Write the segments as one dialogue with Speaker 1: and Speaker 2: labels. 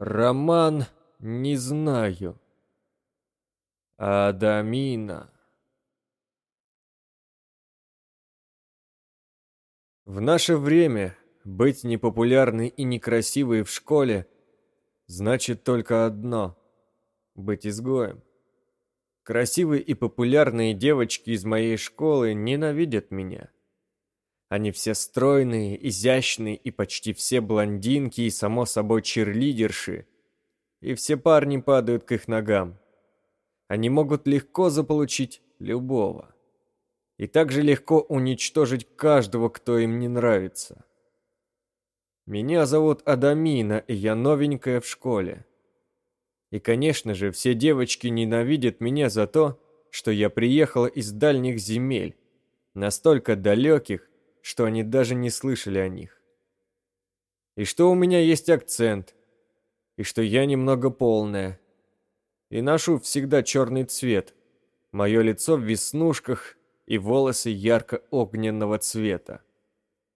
Speaker 1: Роман не знаю. Адамина. В наше время быть непопулярной и некрасивой в школе значит только одно — быть изгоем. Красивые и популярные девочки из моей школы ненавидят меня. Они все стройные, изящные и почти все блондинки и, само собой, черлидерши. И все парни падают к их ногам. Они могут легко заполучить любого. И также легко уничтожить каждого, кто им не нравится. Меня зовут Адамина, и я новенькая в школе. И, конечно же, все девочки ненавидят меня за то, что я приехала из дальних земель, настолько далеких, что они даже не слышали о них. И что у меня есть акцент, и что я немного полная, и ношу всегда черный цвет, мое лицо в веснушках и волосы ярко-огненного цвета.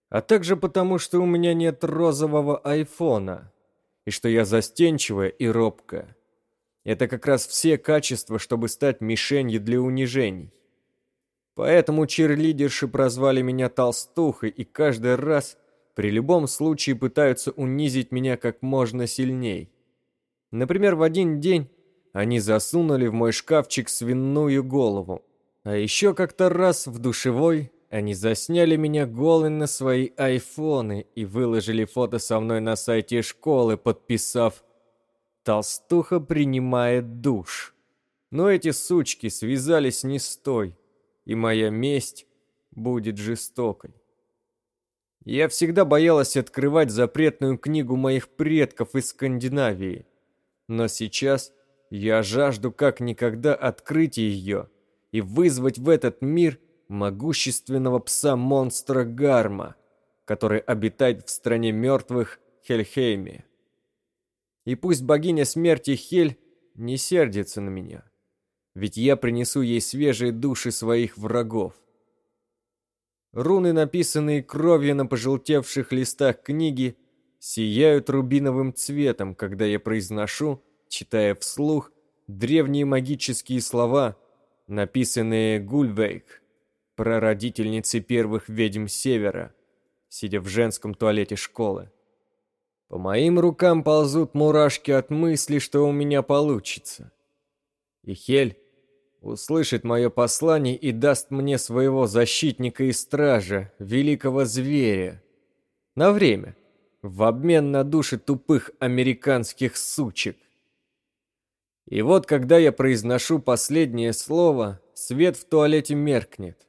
Speaker 1: А также потому, что у меня нет розового айфона, и что я застенчивая и робкая. Это как раз все качества, чтобы стать мишенью для унижений. Поэтому чирлидерши прозвали меня толстухой и каждый раз при любом случае пытаются унизить меня как можно сильней. Например, в один день они засунули в мой шкафчик свиную голову. А еще как-то раз в душевой они засняли меня голой на свои айфоны и выложили фото со мной на сайте школы, подписав Толстуха принимает душ. Но эти сучки связались не с той, и моя месть будет жестокой. Я всегда боялась открывать запретную книгу моих предков из Скандинавии. Но сейчас я жажду как никогда открыть ее и вызвать в этот мир могущественного пса-монстра Гарма, который обитает в стране мертвых Хельхейме. И пусть богиня смерти Хель не сердится на меня, ведь я принесу ей свежие души своих врагов. Руны, написанные кровью на пожелтевших листах книги, сияют рубиновым цветом, когда я произношу, читая вслух, древние магические слова, написанные Гульвейк, прародительницей первых ведьм Севера, сидя в женском туалете школы. По моим рукам ползут мурашки от мысли, что у меня получится. И Хель услышит мое послание и даст мне своего защитника и стража, великого зверя. На время, в обмен на души тупых американских сучек. И вот, когда я произношу последнее слово, свет в туалете меркнет,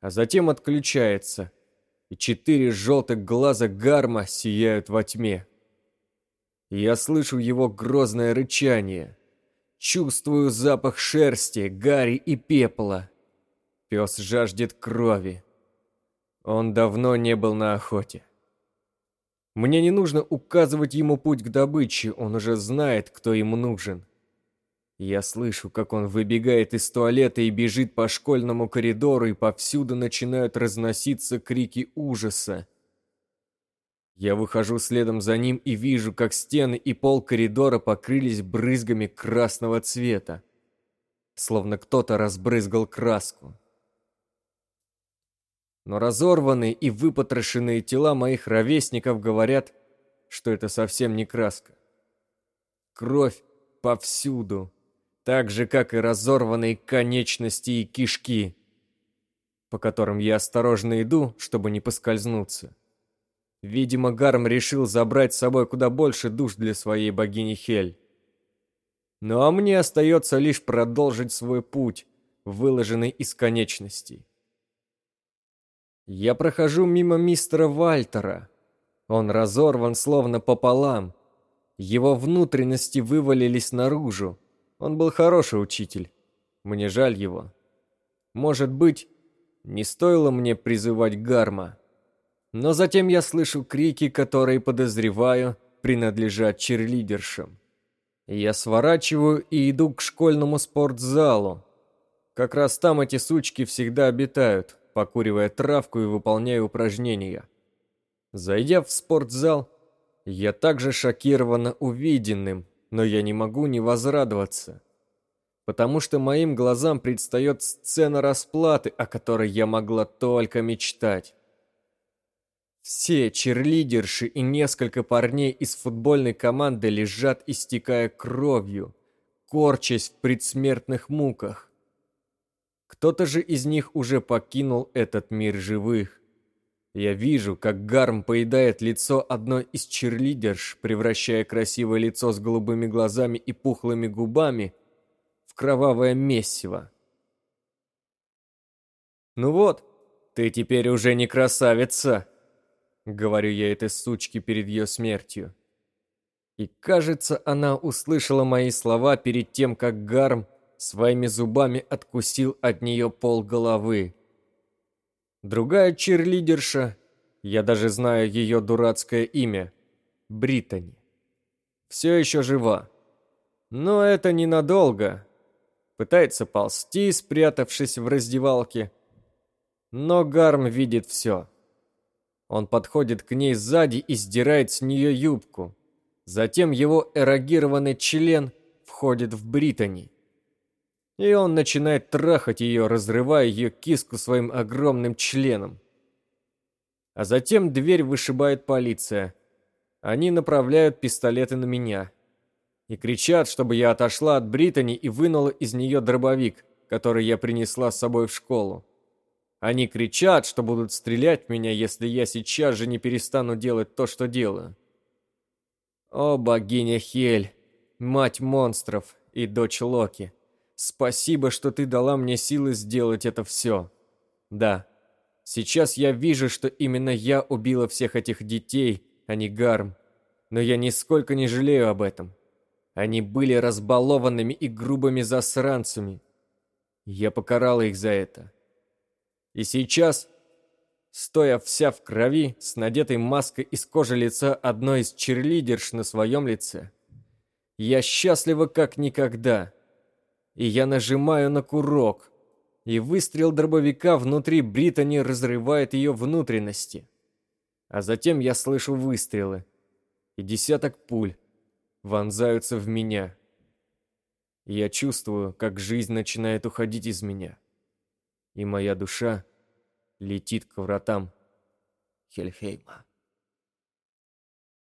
Speaker 1: а затем отключается — и четыре желтых глаза гарма сияют во тьме. я слышу его грозное рычание. Чувствую запах шерсти, гари и пепла. Пес жаждет крови. Он давно не был на охоте. Мне не нужно указывать ему путь к добыче, он уже знает, кто ему нужен. Я слышу, как он выбегает из туалета и бежит по школьному коридору, и повсюду начинают разноситься крики ужаса. Я выхожу следом за ним и вижу, как стены и пол коридора покрылись брызгами красного цвета. Словно кто-то разбрызгал краску. Но разорванные и выпотрошенные тела моих ровесников говорят, что это совсем не краска. Кровь повсюду так же, как и разорванные конечности и кишки, по которым я осторожно иду, чтобы не поскользнуться. Видимо, Гарм решил забрать с собой куда больше душ для своей богини Хель. Ну а мне остается лишь продолжить свой путь, выложенный из конечностей. Я прохожу мимо мистера Вальтера. Он разорван словно пополам. Его внутренности вывалились наружу, он был хороший учитель. Мне жаль его. Может быть, не стоило мне призывать Гарма. Но затем я слышу крики, которые, подозреваю, принадлежат черлидершам. Я сворачиваю и иду к школьному спортзалу. Как раз там эти сучки всегда обитают, покуривая травку и выполняя упражнения. Зайдя в спортзал, Я также шокирована увиденным, но я не могу не возрадоваться, потому что моим глазам предстает сцена расплаты, о которой я могла только мечтать. Все черлидерши и несколько парней из футбольной команды лежат, истекая кровью, корчась в предсмертных муках. Кто-то же из них уже покинул этот мир живых. Я вижу, как Гарм поедает лицо одной из черлидерш, превращая красивое лицо с голубыми глазами и пухлыми губами в кровавое месиво. «Ну вот, ты теперь уже не красавица!» Говорю я этой сучке перед ее смертью. И кажется, она услышала мои слова перед тем, как Гарм своими зубами откусил от нее пол головы. Другая черлидерша, я даже знаю ее дурацкое имя, Британи, все еще жива. Но это ненадолго. Пытается ползти, спрятавшись в раздевалке. Но Гарм видит все. Он подходит к ней сзади и сдирает с нее юбку. Затем его эрогированный член входит в Британи. И он начинает трахать ее, разрывая ее киску своим огромным членом. А затем дверь вышибает полиция. Они направляют пистолеты на меня. И кричат, чтобы я отошла от Британи и вынула из нее дробовик, который я принесла с собой в школу. Они кричат, что будут стрелять в меня, если я сейчас же не перестану делать то, что делаю. О, богиня Хель, мать монстров и дочь Локи, спасибо, что ты дала мне силы сделать это все. Да, сейчас я вижу, что именно я убила всех этих детей, а не Гарм, но я нисколько не жалею об этом. Они были разбалованными и грубыми засранцами. Я покарала их за это. И сейчас, стоя вся в крови, с надетой маской из кожи лица одной из черлидерш на своем лице, я счастлива как никогда. И я нажимаю на курок, и выстрел дробовика внутри Британи разрывает ее внутренности. А затем я слышу выстрелы, и десяток пуль вонзаются в меня. я чувствую, как жизнь начинает уходить из меня и моя душа летит к вратам Хельхейма.